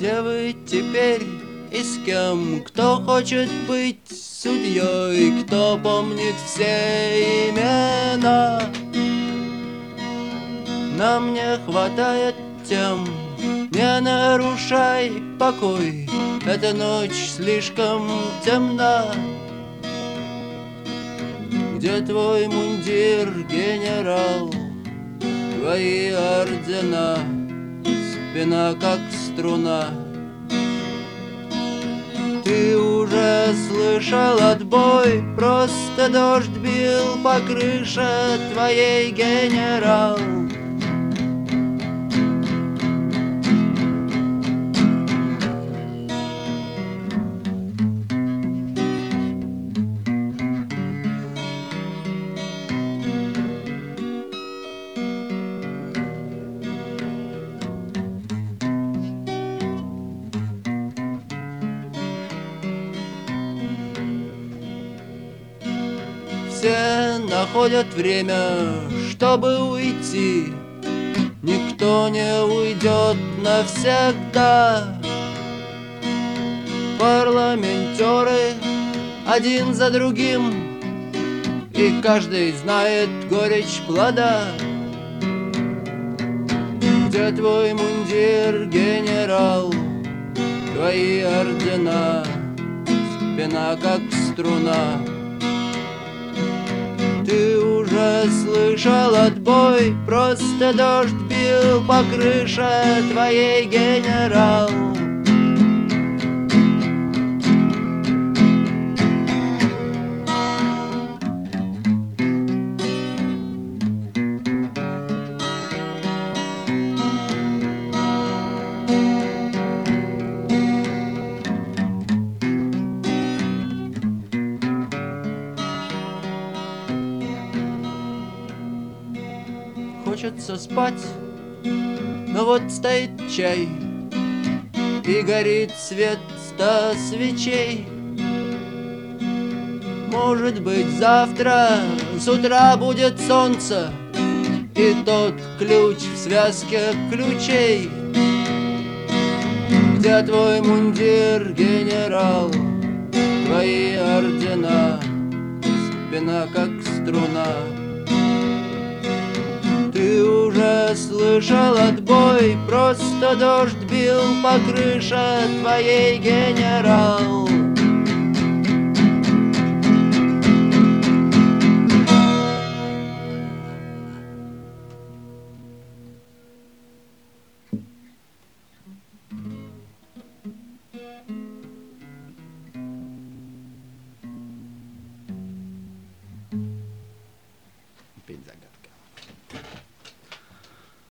Где вы теперь и с кем? Кто хочет быть судьей? Кто помнит все имена? Нам не хватает тем Не нарушай покой Эта ночь слишком темна Где твой мундир, генерал? Твои ордена Спина как струна. Ты уже слышал отбой? Просто дождь бил по крыше твоей генерал Все находят время, чтобы уйти. Никто не уйдет навсегда. Парламентеры один за другим И каждый знает горечь плода. Где твой мундир, генерал? Твои ордена Спина как струна слышал отбой Просто дождь бил по крыше твоей генерал Хочется спать, но вот стоит чай И горит свет ста свечей. Может быть завтра с утра будет солнце И тот ключ в связке ключей. Где твой мундир, генерал? Твои ордена, спина как струна слышал отбой Просто дождь бил по крыше твоей генерал